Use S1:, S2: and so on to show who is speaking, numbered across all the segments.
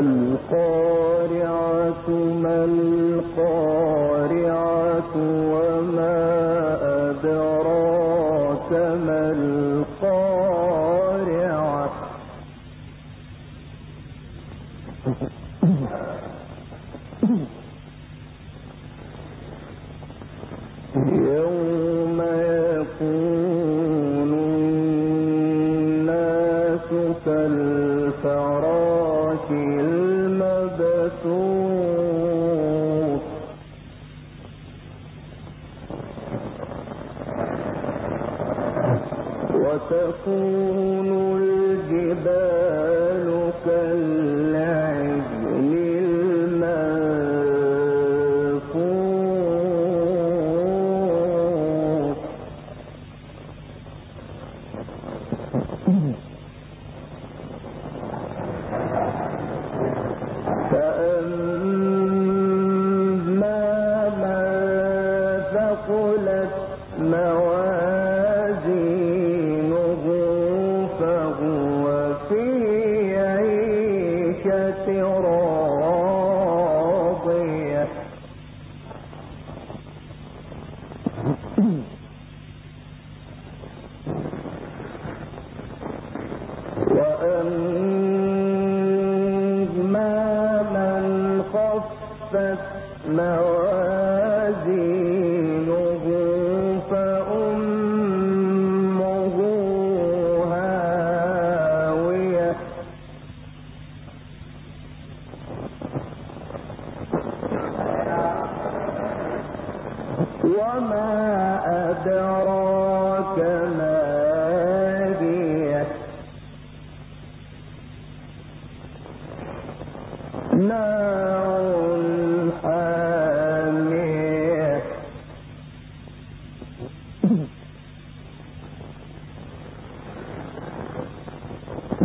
S1: القارعة ما القارعة وما أدراك ما القارعة؟ يوم يكون الناس كالقارعة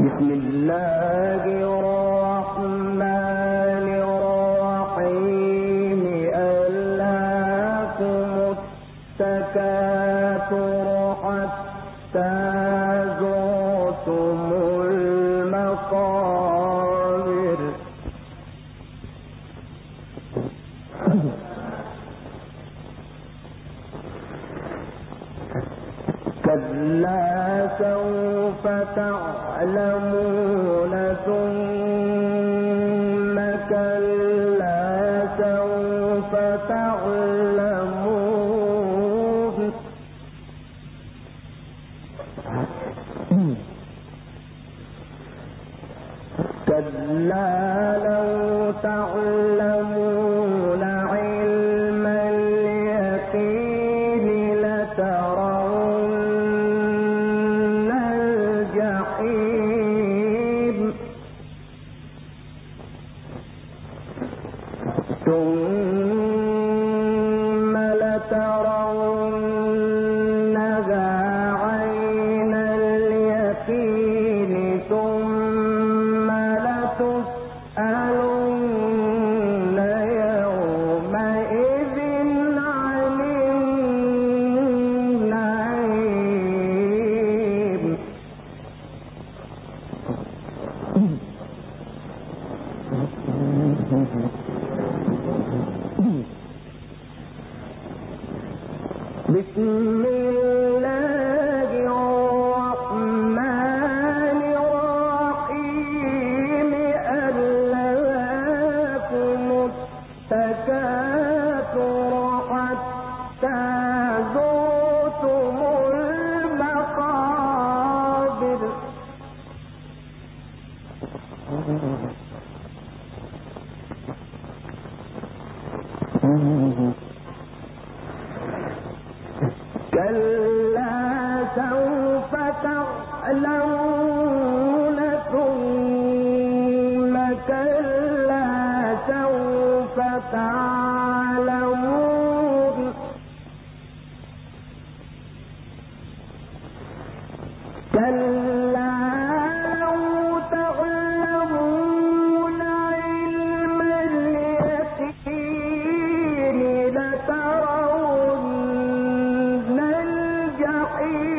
S1: بسم الله الرحمن الجحيم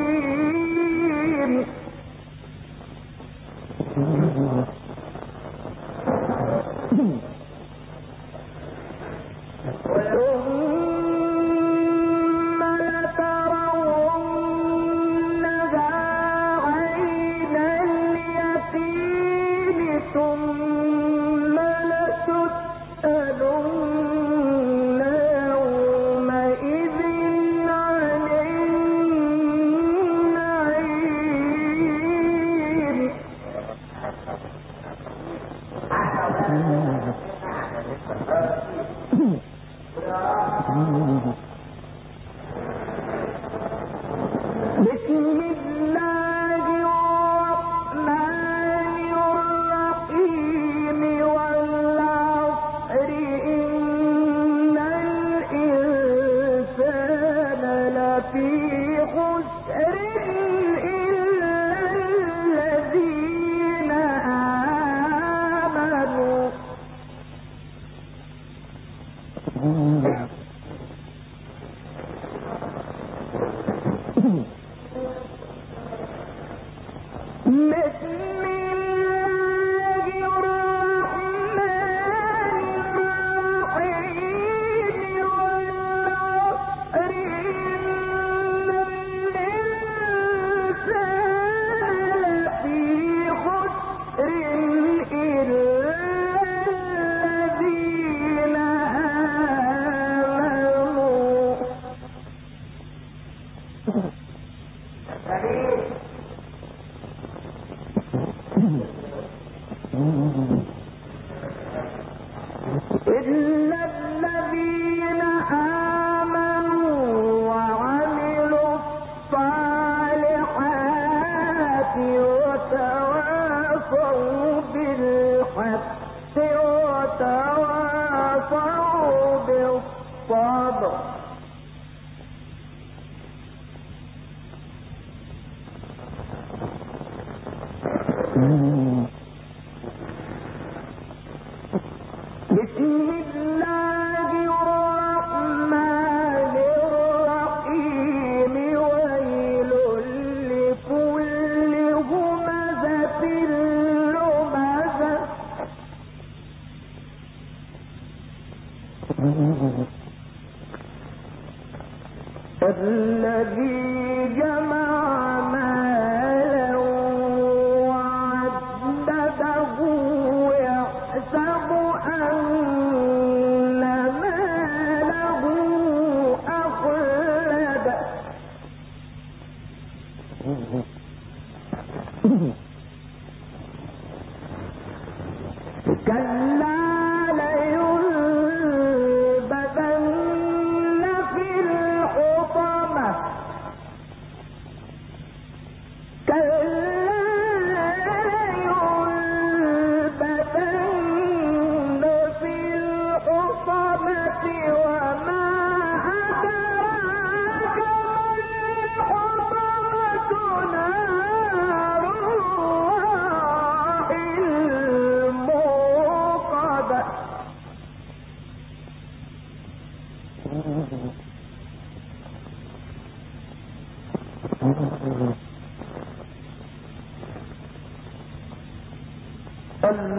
S1: الذي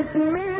S1: بسم الله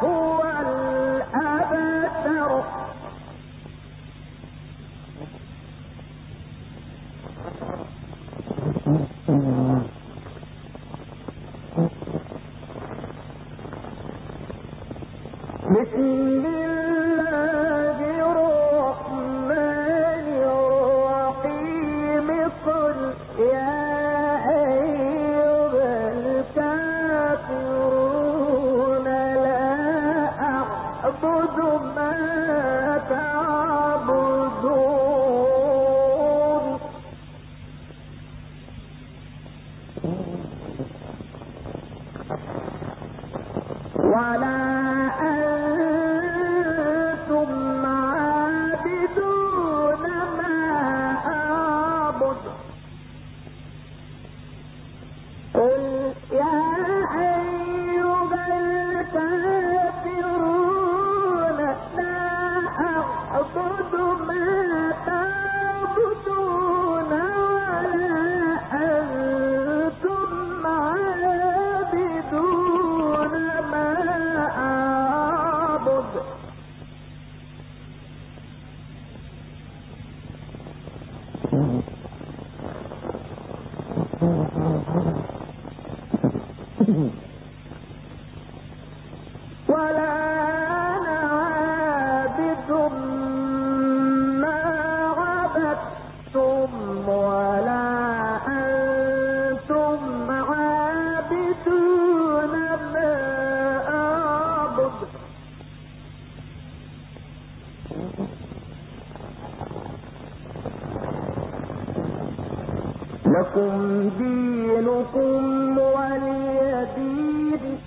S1: Who لكم دينكم ولي دين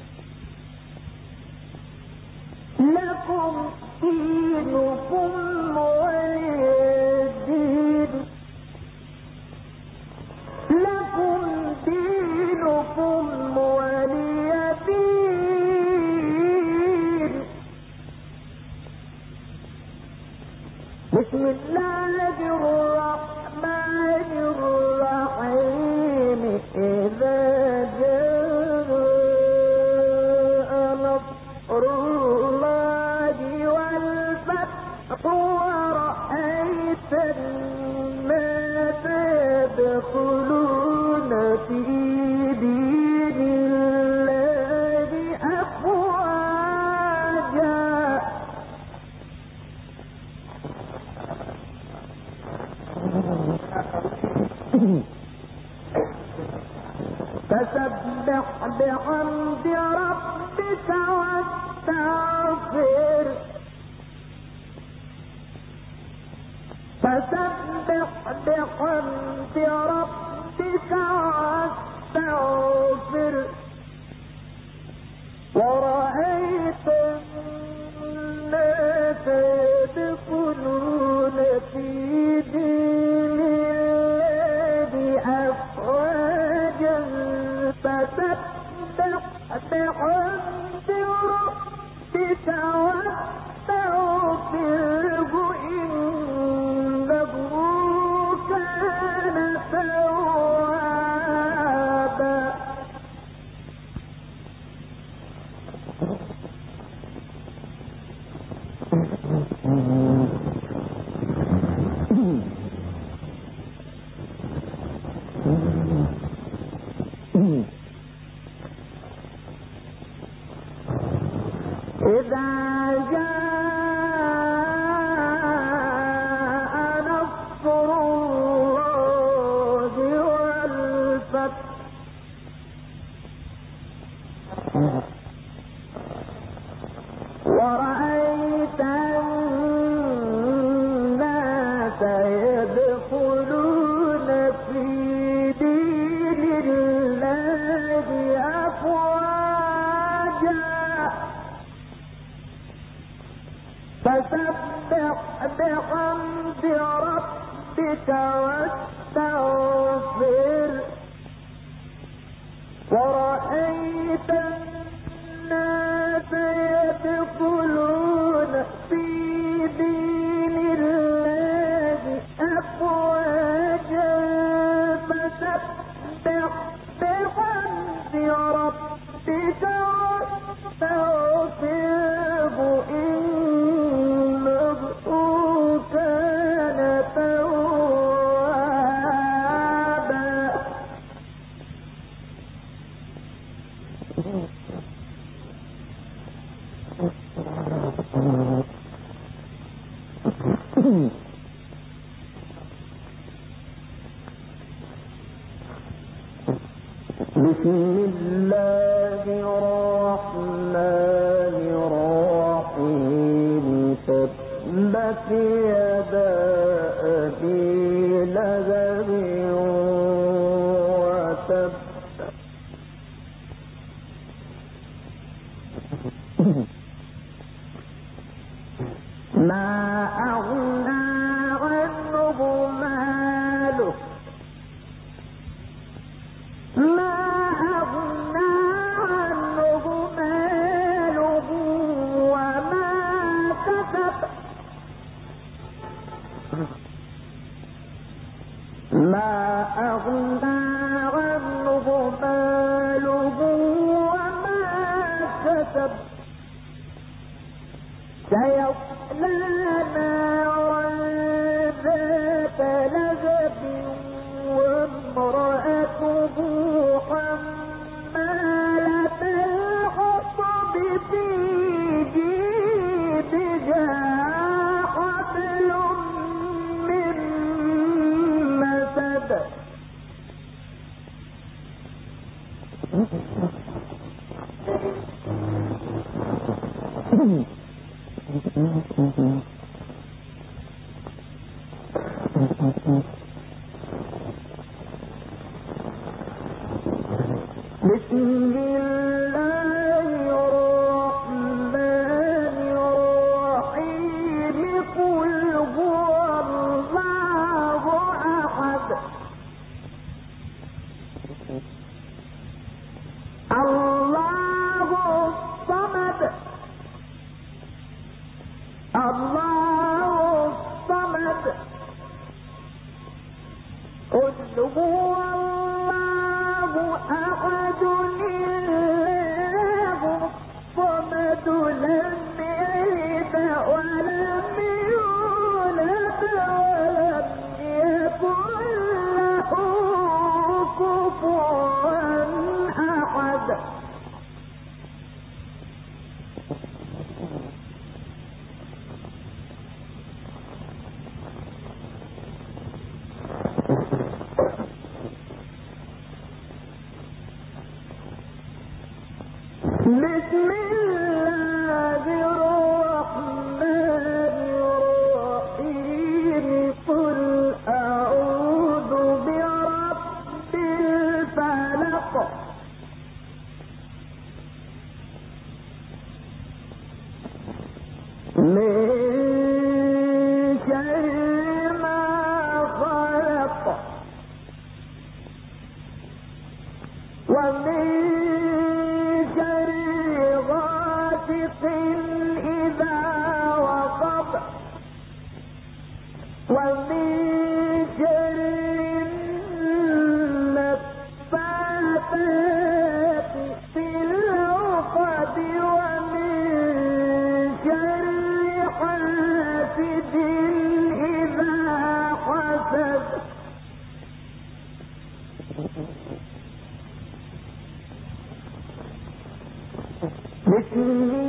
S1: لكم دينكم بسم न بسم بسم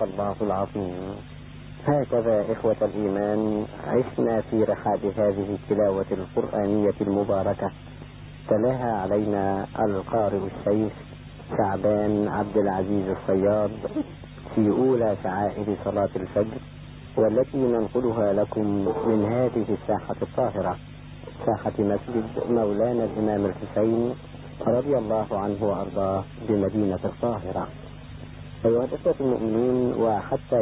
S1: صدق الله العظيم.
S2: هكذا إخوة الإيمان عشنا في رحاب هذه التلاوة القرآنية المباركة. تلاها علينا القارئ الشيخ شعبان عبد العزيز الصياد في أولى شعائر صلاة الفجر والتي ننقلها لكم من هذه الساحة الطاهرة ساحة مسجد مولانا الإمام الحسين رضي الله عنه وأرضاه بمدينة القاهرة. أيها الإخوة المؤمنين وحتى